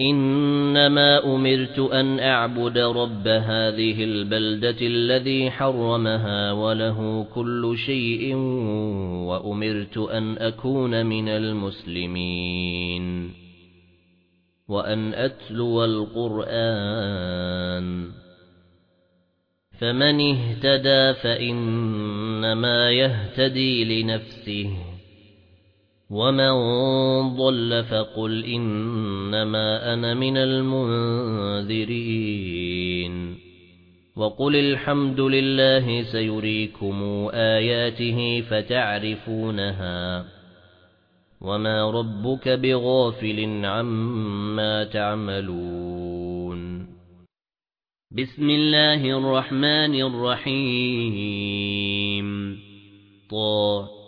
إِنَّمَا أُمِرْتُ أَنْ أَعْبُدَ رَبَّ هَذِهِ الْبَلْدَةِ الَّذِي حَرَّمَهَا وَلَهُ كُلُّ شَيْءٍ وَأُمِرْتُ أَنْ أَكُونَ مِنَ الْمُسْلِمِينَ. وَأَنْ أَتْلُوَ الْقُرْآنَ. فَمَنِ اهْتَدَى فَإِنَّمَا يَهْتَدِي لِنَفْسِهِ. وَمَن ضَلَّ فَقُلْ إِنَّمَا أَنَا مِنَ الْمُنذِرِينَ وَقُلِ الْحَمْدُ لِلَّهِ سَيُرِيكُمْ آيَاتِهِ فَتَعْرِفُونَهَا وَمَا رَبُّكَ بِغَافِلٍ عَمَّا تَعْمَلُونَ بِسْمِ اللَّهِ الرَّحْمَنِ الرَّحِيمِ طه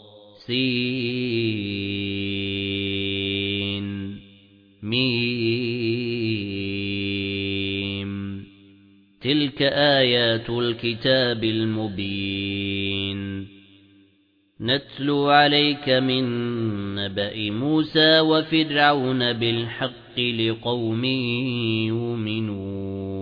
تلك آيات الكتاب المبين نتلو عليك من نبأ موسى وفرعون بالحق لقوم يؤمنون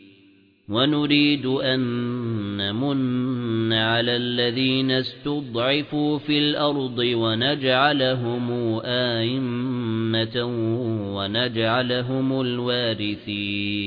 ونريد أن نمن على الذين استضعفوا في الأرض ونجعلهم آئمة ونجعلهم الوارثين.